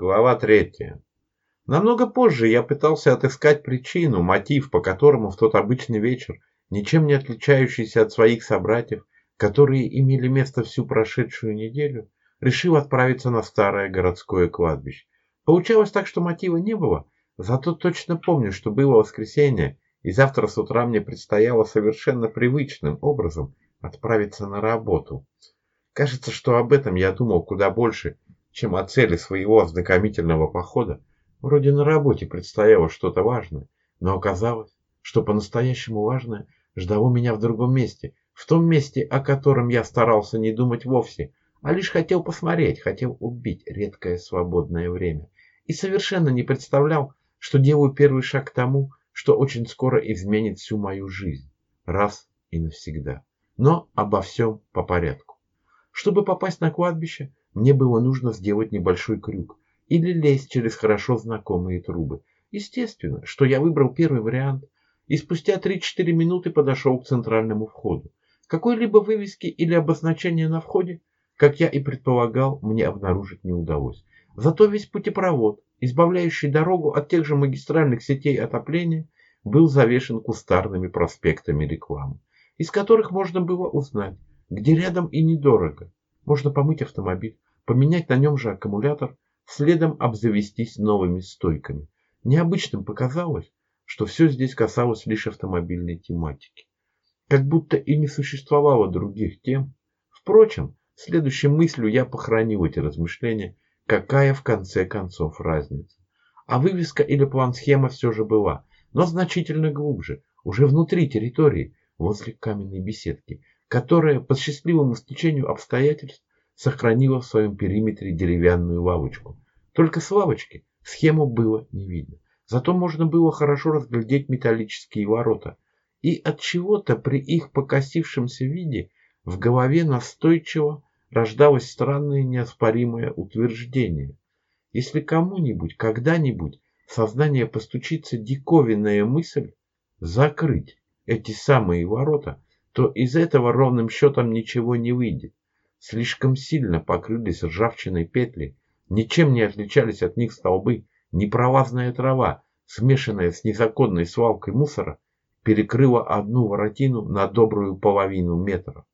Глава третья. Намного позже я пытался отыскать причину, мотив, по которому в тот обычный вечер, ничем не отличающийся от своих собратьев, которые имели место всю прошедшую неделю, решил отправиться на старое городское кладбище. Получалось так, что мотива не было, зато точно помню, что было воскресенье, и завтра с утра мне предстояло совершенно привычным образом отправиться на работу. Кажется, что об этом я думал куда больше, чем о цели своего ознакомительного похода. Вроде на работе предстояло что-то важное, но оказалось, что по-настоящему важное ждало меня в другом месте, в том месте, о котором я старался не думать вовсе, а лишь хотел посмотреть, хотел убить редкое свободное время. И совершенно не представлял, что делаю первый шаг к тому, что очень скоро изменит всю мою жизнь, раз и навсегда. Но обо всем по порядку. Чтобы попасть на кладбище, мне было нужно сделать небольшой крюк или лезть через хорошо знакомые трубы. Естественно, что я выбрал первый вариант и спустя 3-4 минуты подошел к центральному входу. Какой-либо вывески или обозначения на входе, как я и предполагал, мне обнаружить не удалось. Зато весь путепровод, избавляющий дорогу от тех же магистральных сетей отопления, был завешен кустарными проспектами рекламы, из которых можно было узнать, где рядом и недорого. Можно помыть автомобиль, поменять на нем же аккумулятор, следом обзавестись новыми стойками. Необычным показалось, что все здесь касалось лишь автомобильной тематики. Как будто и не существовало других тем. Впрочем, следующей мыслью я похоронил эти размышления, какая в конце концов разница. А вывеска или план-схема все же была, но значительно глубже, уже внутри территории, возле каменной беседки, которая по счастливому стечению обстоятельств сохранила в своем периметре деревянную лавочку. Только с лавочки схему было не видно. Зато можно было хорошо разглядеть металлические ворота. И от чего-то при их покосившемся виде в голове настойчиво рождалось странное неоспоримое утверждение. Если кому-нибудь когда-нибудь в сознание постучится диковинная мысль закрыть эти самые ворота, то из этого ровным счетом ничего не выйдет. Слишком сильно покрылись ржавчиной петли, ничем не отличались от них столбы, непролазная трава, смешанная с незаконной свалкой мусора, перекрыла одну воротину на добрую половину метра.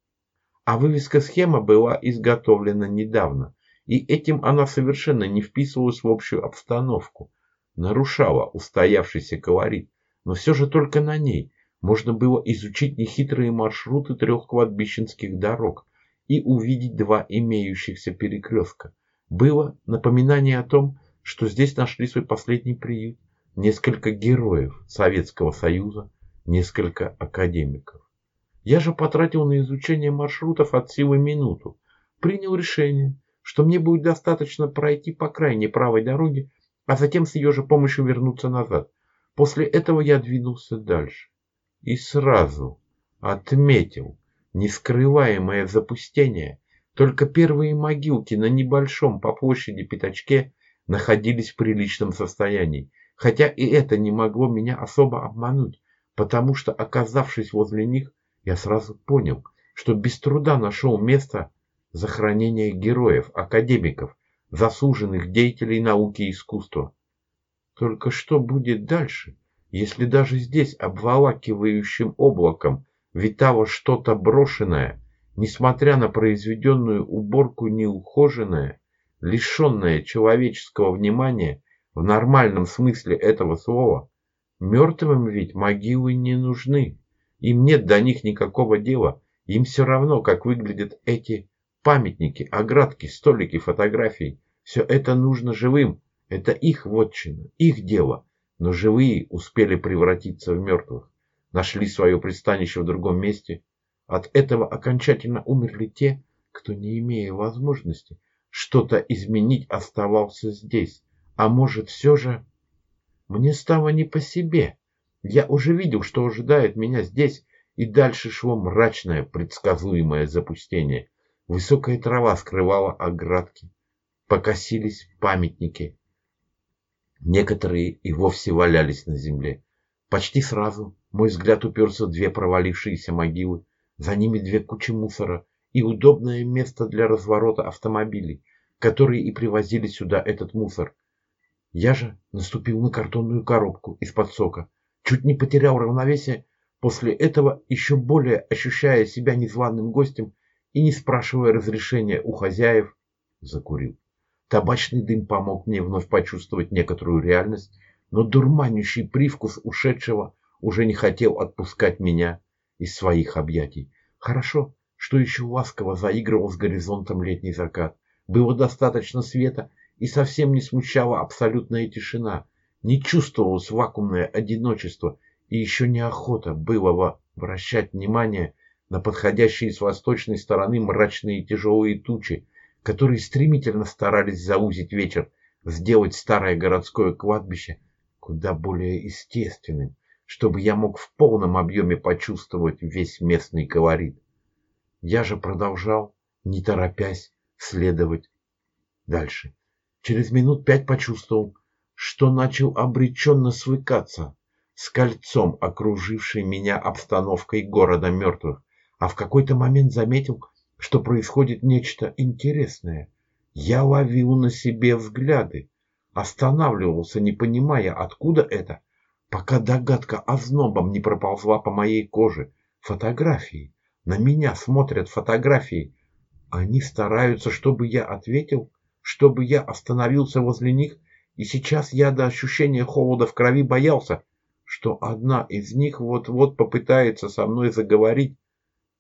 А вывеска схема была изготовлена недавно, и этим она совершенно не вписывалась в общую обстановку, нарушала устоявшийся колорит, но все же только на ней, можно было изучить нехитрые маршруты трех кладбищенских дорог и увидеть два имеющихся перекрестка. Было напоминание о том, что здесь нашли свой последний приют несколько героев Советского Союза, несколько академиков. Я же потратил на изучение маршрутов от силы минуту. Принял решение, что мне будет достаточно пройти по крайней правой дороге, а затем с ее же помощью вернуться назад. После этого я двинулся дальше и сразу отметил нескрываемое запустение. Только первые могилки на небольшом по площади пятачке находились в приличном состоянии, хотя и это не могло меня особо обмануть, потому что, оказавшись возле них, я сразу понял, что без труда нашел место захоронения героев, академиков, заслуженных деятелей науки и искусства. Только что будет дальше, если даже здесь обволакивающим облаком витало что-то брошенное, несмотря на произведенную уборку неухоженное, лишенное человеческого внимания в нормальном смысле этого слова, мертвым ведь могилы не нужны. Им нет до них никакого дела. Им все равно, как выглядят эти памятники, оградки, столики, фотографии. Все это нужно живым. Это их вотчина, их дело но живые успели превратиться в мертвых, нашли свое пристанище в другом месте. От этого окончательно умерли те, кто, не имея возможности что-то изменить, оставался здесь. А может, все же... Мне стало не по себе. Я уже видел, что ожидает меня здесь, и дальше шло мрачное, предсказуемое запустение. Высокая трава скрывала оградки, покосились памятники, Некоторые и вовсе валялись на земле. Почти сразу мой взгляд уперся в две провалившиеся могилы, за ними две кучи мусора и удобное место для разворота автомобилей. которые и привозили сюда этот мусор. Я же наступил на картонную коробку из-под сока, чуть не потерял равновесие, после этого еще более ощущая себя незваным гостем и не спрашивая разрешения у хозяев, закурил. Табачный дым помог мне вновь почувствовать некоторую реальность, но дурманящий привкус ушедшего уже не хотел отпускать меня из своих объятий. Хорошо, что еще ласково заигрывал с горизонтом летний закат. Было достаточно света, и совсем не смущала абсолютная тишина. Не чувствовалось вакуумное одиночество, и еще неохота было вращать внимание на подходящие с восточной стороны мрачные тяжелые тучи, которые стремительно старались заузить вечер, сделать старое городское кладбище куда более естественным, чтобы я мог в полном объеме почувствовать весь местный колорит. Я же продолжал, не торопясь, следовать дальше. Через минут пять почувствовал, что начал обреченно свыкаться с кольцом, окружившей меня обстановкой города мертвых, а в какой-то момент заметил, что происходит нечто интересное. Я ловил на себе взгляды, останавливался, не понимая, откуда это, пока догадка ознобом не проползла по моей коже. Фотографии. На меня смотрят фотографии. Они стараются, чтобы я ответил чтобы я остановился возле них, и сейчас я до ощущения холода в крови боялся, что одна из них вот-вот попытается со мной заговорить.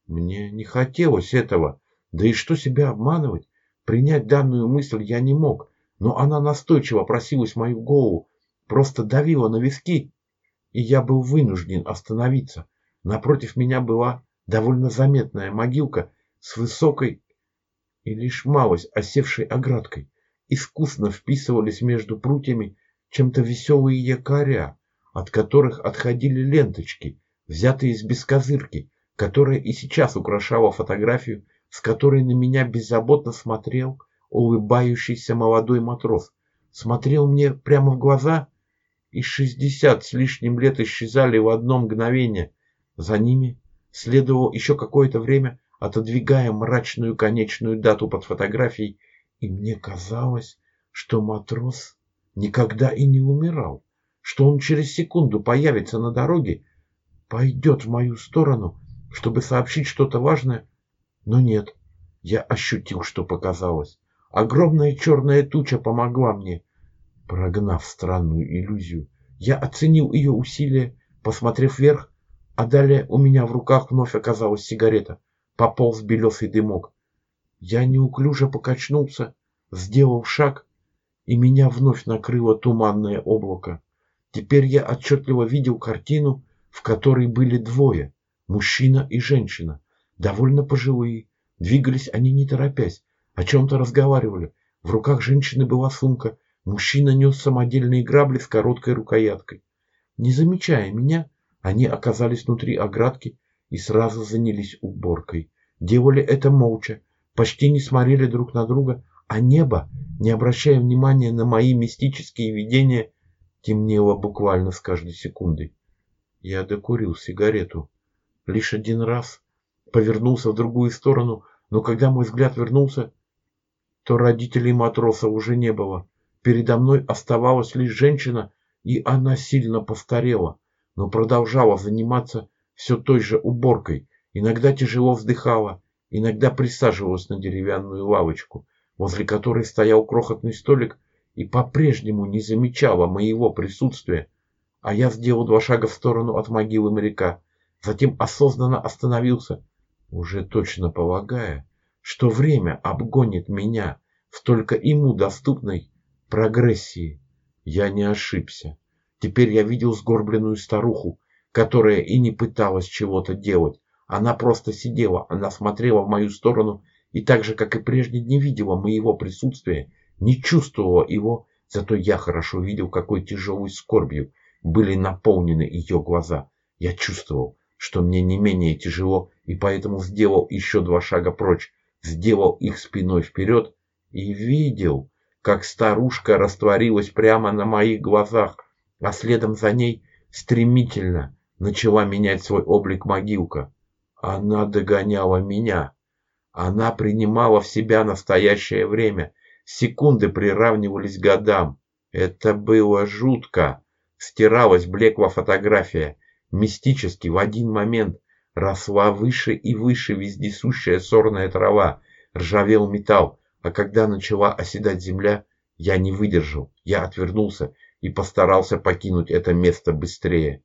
Мне не хотелось этого, да и что себя обманывать? Принять данную мысль я не мог, но она настойчиво просилась в мою голову, просто давила на виски, и я был вынужден остановиться. Напротив меня была довольно заметная могилка с высокой и лишь малость осевшей оградкой. Искусно вписывались между прутьями чем-то веселые якоря, от которых отходили ленточки, взятые из бескозырки, которая и сейчас украшала фотографию, с которой на меня беззаботно смотрел улыбающийся молодой матрос. Смотрел мне прямо в глаза, и шестьдесят с лишним лет исчезали в одно мгновение. За ними следовало еще какое-то время отодвигая мрачную конечную дату под фотографией, и мне казалось, что матрос никогда и не умирал, что он через секунду появится на дороге, пойдет в мою сторону, чтобы сообщить что-то важное, но нет, я ощутил, что показалось. Огромная черная туча помогла мне, прогнав странную иллюзию. Я оценил ее усилия, посмотрев вверх, а далее у меня в руках вновь оказалась сигарета пополз белесый дымок. Я неуклюже покачнулся, сделал шаг, и меня вновь накрыло туманное облако. Теперь я отчетливо видел картину, в которой были двое, мужчина и женщина, довольно пожилые. Двигались они не торопясь, о чем-то разговаривали. В руках женщины была сумка, мужчина нес самодельные грабли с короткой рукояткой. Не замечая меня, они оказались внутри оградки и сразу занялись уборкой. Делали это молча, почти не смотрели друг на друга, а небо, не обращая внимания на мои мистические видения, темнело буквально с каждой секундой. Я докурил сигарету. Лишь один раз повернулся в другую сторону, но когда мой взгляд вернулся, то родителей матроса уже не было. Передо мной оставалась лишь женщина, и она сильно постарела, но продолжала заниматься все той же уборкой, иногда тяжело вздыхала, иногда присаживалась на деревянную лавочку, возле которой стоял крохотный столик и по-прежнему не замечала моего присутствия, а я сделал два шага в сторону от могилы моряка, затем осознанно остановился, уже точно полагая, что время обгонит меня в только ему доступной прогрессии. Я не ошибся. Теперь я видел сгорбленную старуху, которая и не пыталась чего-то делать. Она просто сидела, она смотрела в мою сторону и так же, как и прежде, не видела моего присутствия, не чувствовала его, зато я хорошо видел, какой тяжелой скорбью были наполнены ее глаза. Я чувствовал, что мне не менее тяжело, и поэтому сделал еще два шага прочь, сделал их спиной вперед и видел, как старушка растворилась прямо на моих глазах, а следом за ней стремительно начала менять свой облик могилка. Она догоняла меня. Она принимала в себя настоящее время, Секунды приравнивались годам. Это было жутко. Стиралась, блекла фотография. Мистически в один момент росла выше и выше вездесущая сорная трава, ржавел металл, а когда начала оседать земля, я не выдержал. Я отвернулся и постарался покинуть это место быстрее.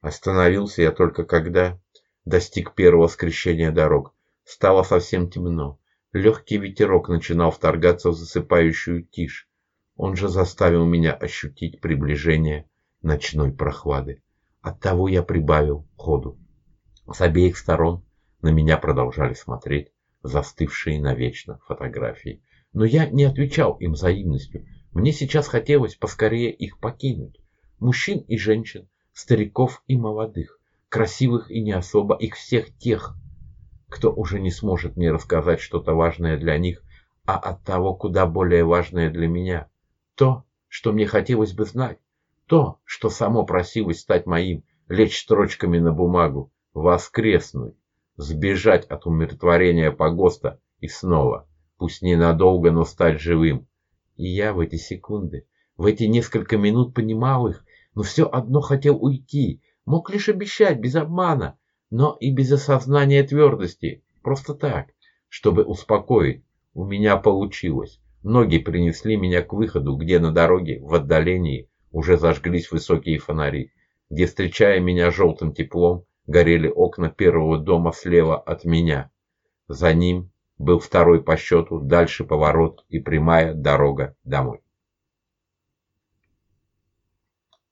Остановился я только когда достиг первого скрещения дорог. Стало совсем темно. Легкий ветерок начинал вторгаться в засыпающую тишь. Он же заставил меня ощутить приближение ночной прохлады. Оттого я прибавил ходу. С обеих сторон на меня продолжали смотреть застывшие навечно фотографии. Но я не отвечал им взаимностью. Мне сейчас хотелось поскорее их покинуть. Мужчин и женщин, стариков и молодых, красивых и не особо, их всех тех, кто уже не сможет мне рассказать что-то важное для них, а от того куда более важное для меня. То, что мне хотелось бы знать, то, что само просилось стать моим, лечь строчками на бумагу, воскреснуть, сбежать от умиротворения погоста и снова, пусть ненадолго, но стать живым. И я в эти секунды, в эти несколько минут понимал их, но все одно хотел уйти, мог лишь обещать без обмана, но и без осознания твердости, просто так, чтобы успокоить. У меня получилось. Ноги принесли меня к выходу, где на дороге, в отдалении, уже зажглись высокие фонари, где, встречая меня желтым теплом, горели окна первого дома слева от меня. За ним был второй по счету, дальше поворот и прямая дорога домой.